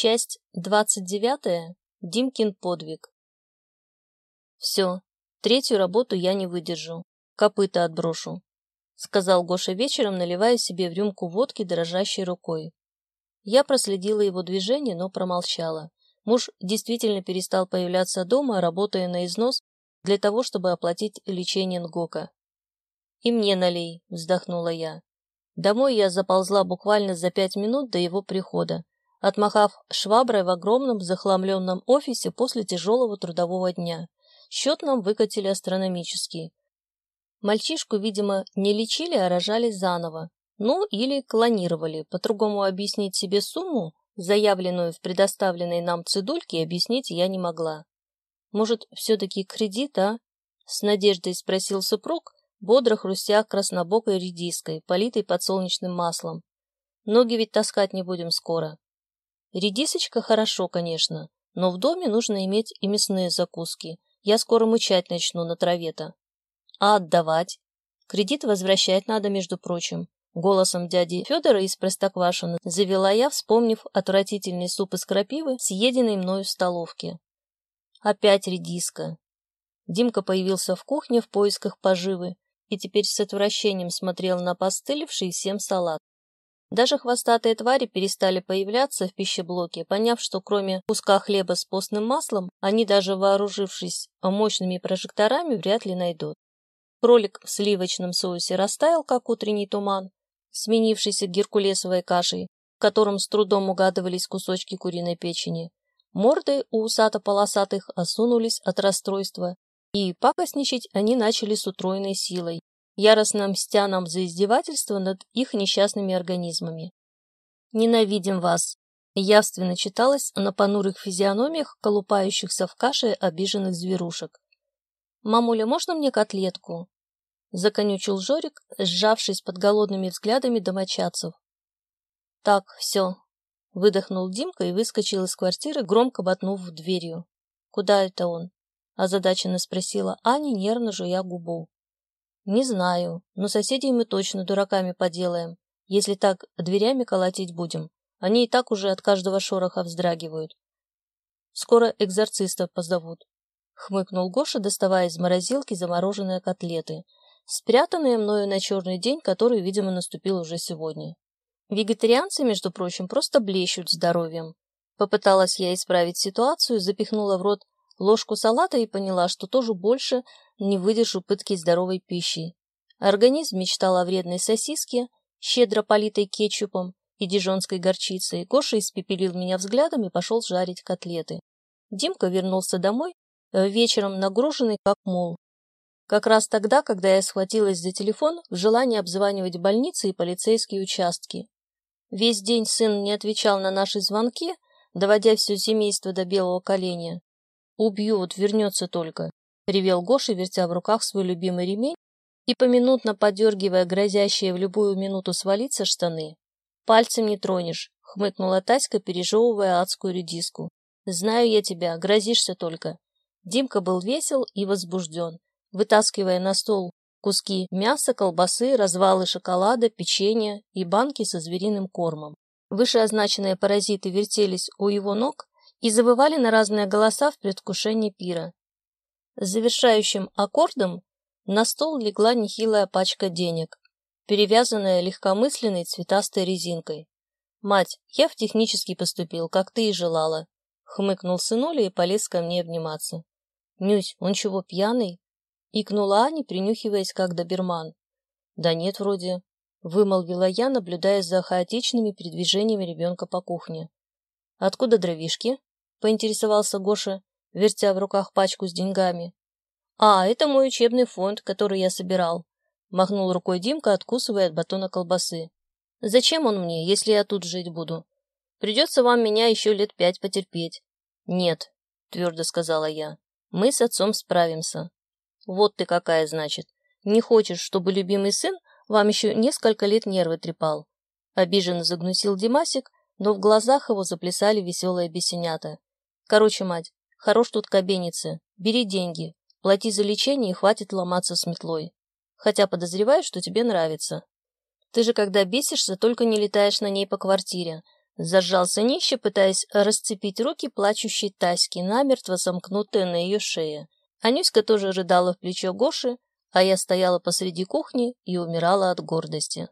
Часть двадцать девятая. Димкин подвиг. Все, третью работу я не выдержу. Копыта отброшу, — сказал Гоша вечером, наливая себе в рюмку водки дрожащей рукой. Я проследила его движение, но промолчала. Муж действительно перестал появляться дома, работая на износ для того, чтобы оплатить лечение Нгока. «И мне налей», — вздохнула я. Домой я заползла буквально за пять минут до его прихода, отмахав шваброй в огромном захламленном офисе после тяжелого трудового дня. Счет нам выкатили астрономический. Мальчишку, видимо, не лечили, а рожали заново. Ну, или клонировали. По-другому объяснить себе сумму, заявленную в предоставленной нам цедульке, объяснить я не могла. Может, все-таки кредит, а? С надеждой спросил супруг, бодро хрустя краснобокой редиской, политой подсолнечным маслом. Ноги ведь таскать не будем скоро. Редисочка хорошо, конечно, но в доме нужно иметь и мясные закуски. Я скоро мычать начну на траве-то. А отдавать? Кредит возвращать надо, между прочим. Голосом дяди Федора из Простоквашино завела я, вспомнив отвратительный суп из крапивы, съеденный мною в столовке. Опять редиска. Димка появился в кухне в поисках поживы и теперь с отвращением смотрел на постыливший всем салат. Даже хвостатые твари перестали появляться в пищеблоке, поняв, что кроме куска хлеба с постным маслом, они даже вооружившись мощными прожекторами вряд ли найдут. Кролик в сливочном соусе растаял, как утренний туман, сменившийся геркулесовой кашей, в котором с трудом угадывались кусочки куриной печени. Морды у усато-полосатых осунулись от расстройства, и пакостничать они начали с утроенной силой, яростно мстя нам за издевательство над их несчастными организмами. «Ненавидим вас!» явственно читалось на понурых физиономиях, колупающихся в каше обиженных зверушек. «Мамуля, можно мне котлетку?» Законючил Жорик, сжавшись под голодными взглядами домочадцев. «Так, все», — выдохнул Димка и выскочил из квартиры, громко ботнув дверью. «Куда это он?» — озадаченно спросила Аня, нервно жуя губу. Не знаю, но соседей мы точно дураками поделаем, если так дверями колотить будем. Они и так уже от каждого шороха вздрагивают. Скоро экзорциста позовут. Хмыкнул Гоша, доставая из морозилки замороженные котлеты, спрятанные мною на черный день, который, видимо, наступил уже сегодня. Вегетарианцы, между прочим, просто блещут здоровьем. Попыталась я исправить ситуацию, запихнула в рот ложку салата и поняла, что тоже больше не выдержу пытки здоровой пищи. Организм мечтал о вредной сосиске, щедро политой кетчупом и дижонской горчицей. Гоша испепелил меня взглядом и пошел жарить котлеты. Димка вернулся домой, э, вечером нагруженный как мол. Как раз тогда, когда я схватилась за телефон в желании обзванивать больницы и полицейские участки. Весь день сын не отвечал на наши звонки, доводя все семейство до белого коленя. Убьет, вернется только. Ревел Гоша, вертя в руках свой любимый ремень и поминутно подергивая грозящие в любую минуту свалиться штаны. «Пальцем не тронешь», — хмыкнула Таська, пережевывая адскую редиску. «Знаю я тебя, грозишься только». Димка был весел и возбужден, вытаскивая на стол куски мяса, колбасы, развалы шоколада, печенья и банки со звериным кормом. Вышеозначенные паразиты вертелись у его ног и завывали на разные голоса в предвкушении пира. Завершающим аккордом на стол легла нехилая пачка денег, перевязанная легкомысленной цветастой резинкой. «Мать, я в технический поступил, как ты и желала», — хмыкнул сынуля и полез ко мне обниматься. «Нюсь, он чего, пьяный?» — икнула Аня, принюхиваясь, как доберман. «Да нет, вроде», — вымолвила я, наблюдая за хаотичными передвижениями ребенка по кухне. «Откуда дровишки?» — поинтересовался Гоша, вертя в руках пачку с деньгами. «А, это мой учебный фонд, который я собирал», — махнул рукой Димка, откусывая от батона колбасы. «Зачем он мне, если я тут жить буду? Придется вам меня еще лет пять потерпеть». «Нет», — твердо сказала я, — «мы с отцом справимся». «Вот ты какая, значит. Не хочешь, чтобы любимый сын вам еще несколько лет нервы трепал?» Обиженно загнусил Димасик, но в глазах его заплясали веселые бесенята. «Короче, мать, Хорош тут кабеницы. Бери деньги, плати за лечение и хватит ломаться с метлой. Хотя подозреваю, что тебе нравится. Ты же, когда бесишься, только не летаешь на ней по квартире. Зажался нище, пытаясь расцепить руки плачущей Таськи, намертво сомкнутые на ее шее. Анюська тоже рыдала в плечо Гоши, а я стояла посреди кухни и умирала от гордости.